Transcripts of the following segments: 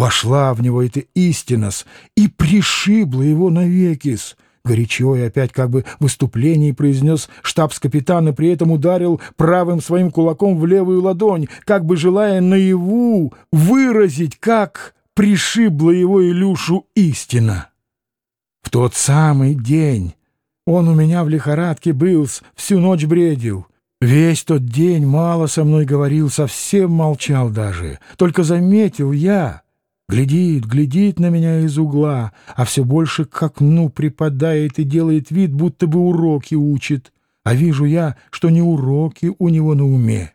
Вошла в него эта истинас и пришибла его навекис. Горячо и опять как бы в выступлении произнес штабс-капитан и при этом ударил правым своим кулаком в левую ладонь, как бы желая наяву выразить, как пришибла его Илюшу истина. В тот самый день он у меня в лихорадке был, всю ночь бредил. Весь тот день мало со мной говорил, совсем молчал даже. Только заметил я, глядит, глядит на меня из угла, а все больше к окну припадает и делает вид, будто бы уроки учит. А вижу я, что не уроки у него на уме.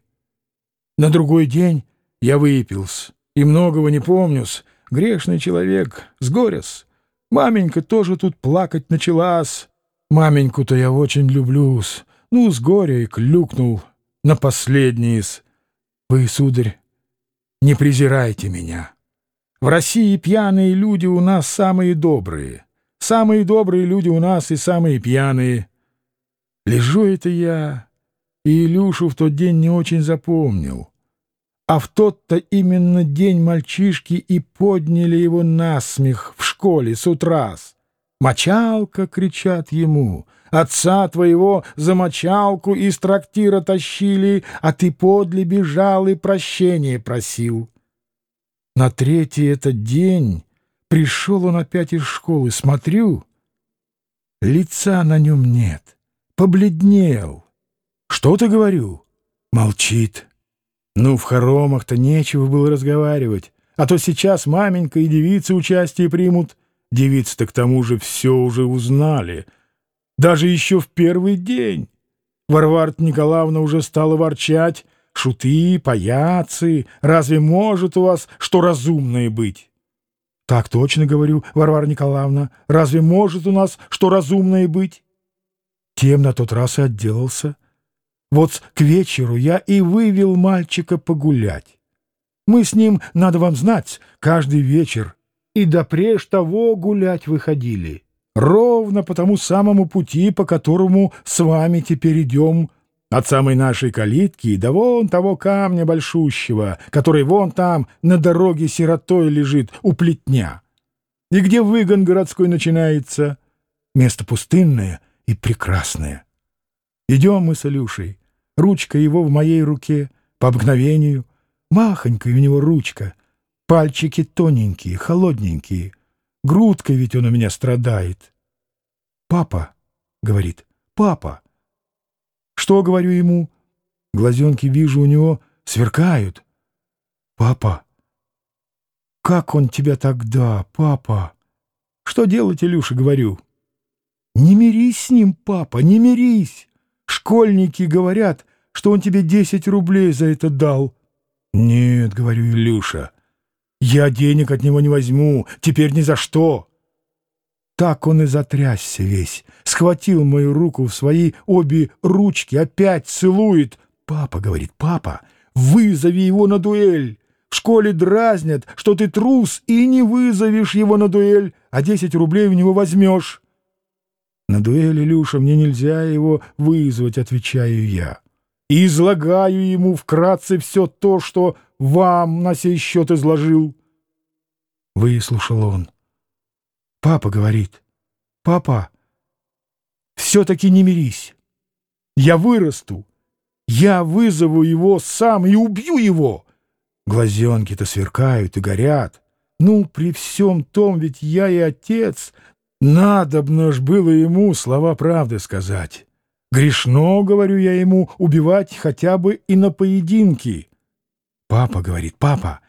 На другой день я выпился и многого не помнюсь. Грешный человек, с горяс. Маменька тоже тут плакать началась. Маменьку-то я очень люблю-с. Ну, с горя и клюкнул на последний из. Вы, сударь, не презирайте меня. В России пьяные люди у нас самые добрые. Самые добрые люди у нас и самые пьяные. Лежу это я, и Илюшу в тот день не очень запомнил. А в тот-то именно день мальчишки и подняли его на смех в школе с утра. «Мочалка!» — кричат ему. «Отца твоего за мочалку из трактира тащили, а ты подле бежал и прощения просил». На третий этот день пришел он опять из школы. Смотрю, лица на нем нет, побледнел. «Что ты говорю?» Молчит. Ну, в хоромах-то нечего было разговаривать, а то сейчас маменька и девицы участие примут — Девицы-то к тому же все уже узнали. Даже еще в первый день. Варварта Николаевна уже стала ворчать. Шуты, паяцы, разве может у вас что разумное быть? Так точно говорю, Варвара Николаевна, разве может у нас что разумное быть? Тем на тот раз и отделался. Вот к вечеру я и вывел мальчика погулять. Мы с ним, надо вам знать, каждый вечер и допреж того гулять выходили. Ровно по тому самому пути, по которому с вами теперь идем, от самой нашей калитки до вон того камня большущего, который вон там на дороге сиротой лежит у плетня. И где выгон городской начинается? Место пустынное и прекрасное. Идем мы с Илюшей. Ручка его в моей руке, по обыкновению. Махонькая у него ручка — Пальчики тоненькие, холодненькие. Грудкой ведь он у меня страдает. «Папа», — говорит, — «папа». Что говорю ему? Глазенки вижу у него сверкают. «Папа, как он тебя тогда, папа?» «Что делать, Илюша?» — говорю. «Не мирись с ним, папа, не мирись. Школьники говорят, что он тебе десять рублей за это дал». «Нет», — говорю, Илюша, я денег от него не возьму, теперь ни за что. Так он и затрясся весь, схватил мою руку в свои обе ручки, опять целует. «Папа», — говорит, — «папа, вызови его на дуэль. В школе дразнят, что ты трус, и не вызовешь его на дуэль, а десять рублей у него возьмешь». «На дуэль, Илюша, мне нельзя его вызвать», — отвечаю я. И излагаю ему вкратце все то, что вам на сей счет изложил. Выслушал он. Папа говорит, папа, все-таки не мирись. Я вырасту, я вызову его сам и убью его. Глазенки-то сверкают и горят. Ну, при всем том, ведь я и отец. Надобно ж было ему слова правды сказать. Грешно, говорю я ему, убивать хотя бы и на поединке. Папа говорит, папа,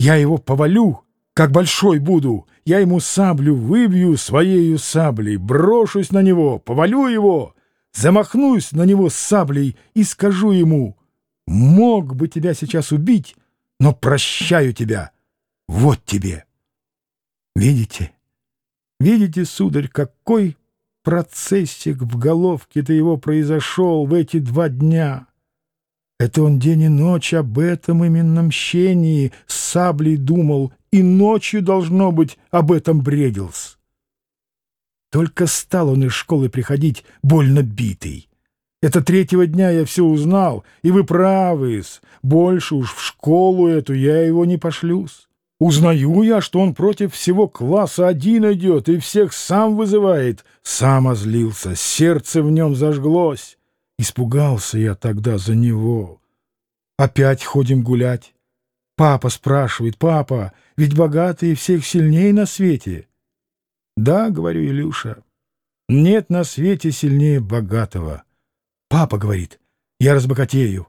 я его повалю, как большой буду. Я ему саблю выбью своею саблей, брошусь на него, повалю его, замахнусь на него саблей и скажу ему, мог бы тебя сейчас убить, но прощаю тебя. Вот тебе. Видите? Видите, сударь, какой процессик в головке-то его произошел в эти два дня? Это он день и ночь об этом именно мщении с саблей думал, и ночью, должно быть, об этом бредился. Только стал он из школы приходить больно битый. Это третьего дня я все узнал, и вы правы -с. Больше уж в школу эту я его не пошлюсь. Узнаю я, что он против всего класса один идет и всех сам вызывает. Сам озлился, сердце в нем зажглось. Испугался я тогда за него. Опять ходим гулять. Папа спрашивает, папа, ведь богатые всех сильнее на свете. Да, говорю, Илюша, нет на свете сильнее богатого. Папа говорит, я разбогатею.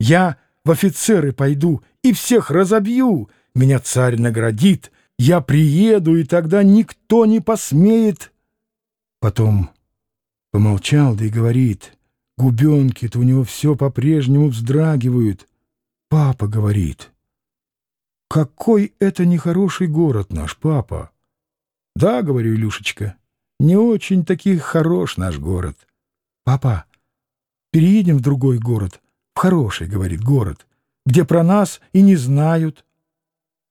Я в офицеры пойду и всех разобью. Меня царь наградит. Я приеду, и тогда никто не посмеет. Потом помолчал, да и говорит, губенки-то у него все по-прежнему вздрагивают. Папа говорит, какой это нехороший город наш, папа. Да, говорю, Илюшечка, не очень таки хорош наш город. Папа, переедем в другой город, в хороший, говорит, город, где про нас и не знают.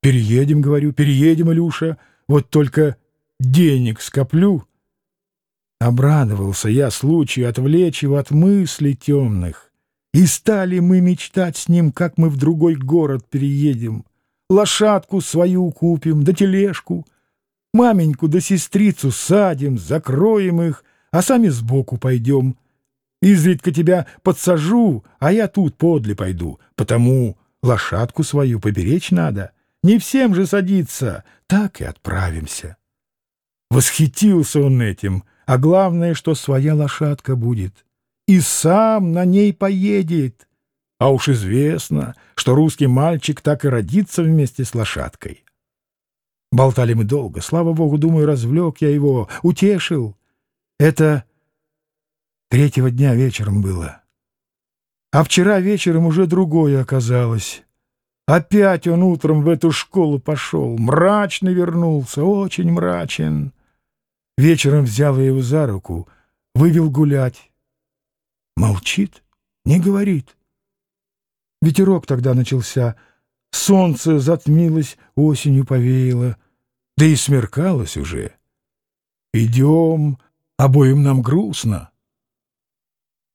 Переедем, говорю, переедем, Илюша, вот только денег скоплю. Обрадовался я случаю отвлечь его от мыслей темных. И стали мы мечтать с ним, как мы в другой город переедем. Лошадку свою купим, да тележку. Маменьку да сестрицу садим, закроем их, а сами сбоку пойдем. Изредка тебя подсажу, а я тут подле пойду, потому лошадку свою поберечь надо. Не всем же садиться, так и отправимся. Восхитился он этим, а главное, что своя лошадка будет. И сам на ней поедет. А уж известно, что русский мальчик так и родится вместе с лошадкой. Болтали мы долго. Слава богу, думаю, развлек я его, утешил. Это Третьего дня вечером было. А вчера вечером уже другое оказалось. Опять он утром в эту школу пошел, мрачно вернулся, очень мрачен. Вечером взял его за руку, вывел гулять. Молчит, не говорит. Ветерок тогда начался, солнце затмилось, осенью повеяло, да и смеркалось уже. Идем, обоим нам грустно.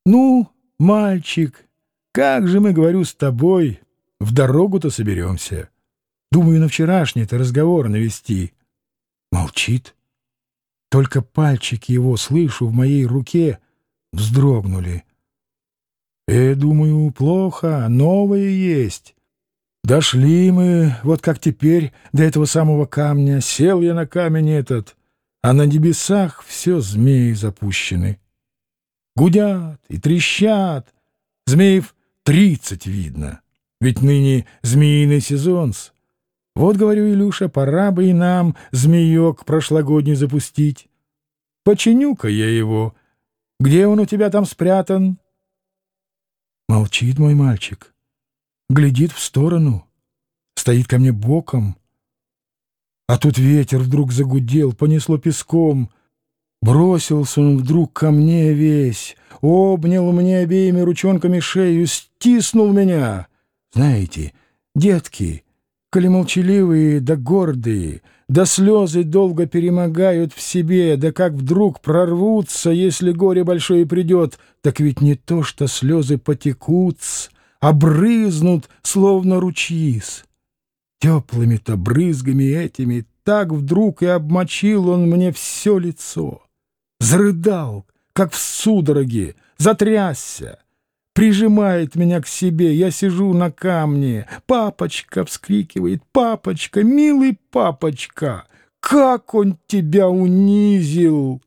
«Ну, мальчик, как же мы, говорю, с тобой в дорогу-то соберемся? Думаю, на вчерашний-то разговор навести». Молчит. Только пальчики его, слышу, в моей руке вздрогнули. «Э, думаю, плохо, новое есть». Дошли мы, вот как теперь, до этого самого камня. Сел я на камень этот, а на небесах все змеи запущены. Гудят и трещат. Змеев тридцать видно. Ведь ныне змеиный сезон -с. Вот, говорю, Илюша, пора бы и нам змеек прошлогодний запустить. Починю-ка я его. Где он у тебя там спрятан? Молчит мой мальчик. Глядит в сторону. Стоит ко мне боком. А тут ветер вдруг загудел, понесло песком — Бросился он вдруг ко мне весь, обнял мне обеими ручонками шею, стиснул меня. Знаете, детки, коли молчаливые да гордые, да слезы долго перемогают в себе, да как вдруг прорвутся, если горе большое придет, так ведь не то, что слезы потекут, а брызнут, словно ручьис. Теплыми-то брызгами этими так вдруг и обмочил он мне все лицо зарыдал, как в судороге, затрясся. Прижимает меня к себе, я сижу на камне. «Папочка!» — вскрикивает. «Папочка! Милый папочка! Как он тебя унизил!»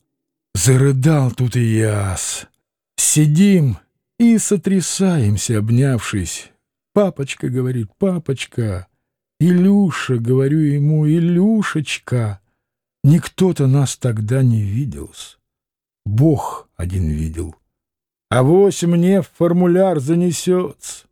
Зарыдал тут и яс. Сидим и сотрясаемся, обнявшись. «Папочка!» — говорит. «Папочка!» «Илюша!» — говорю ему. «Илюшечка!» Никто-то нас тогда не видел. Бог один видел. А вось мне в формуляр занесется.